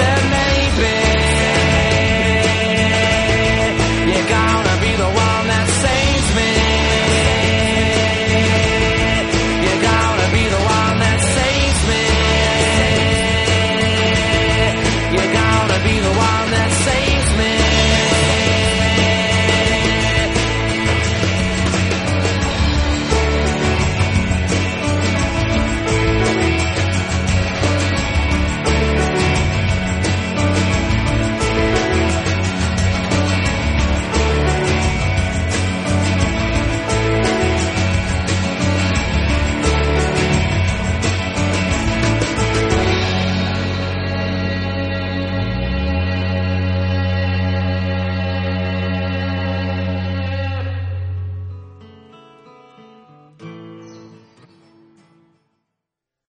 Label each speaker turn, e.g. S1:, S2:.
S1: send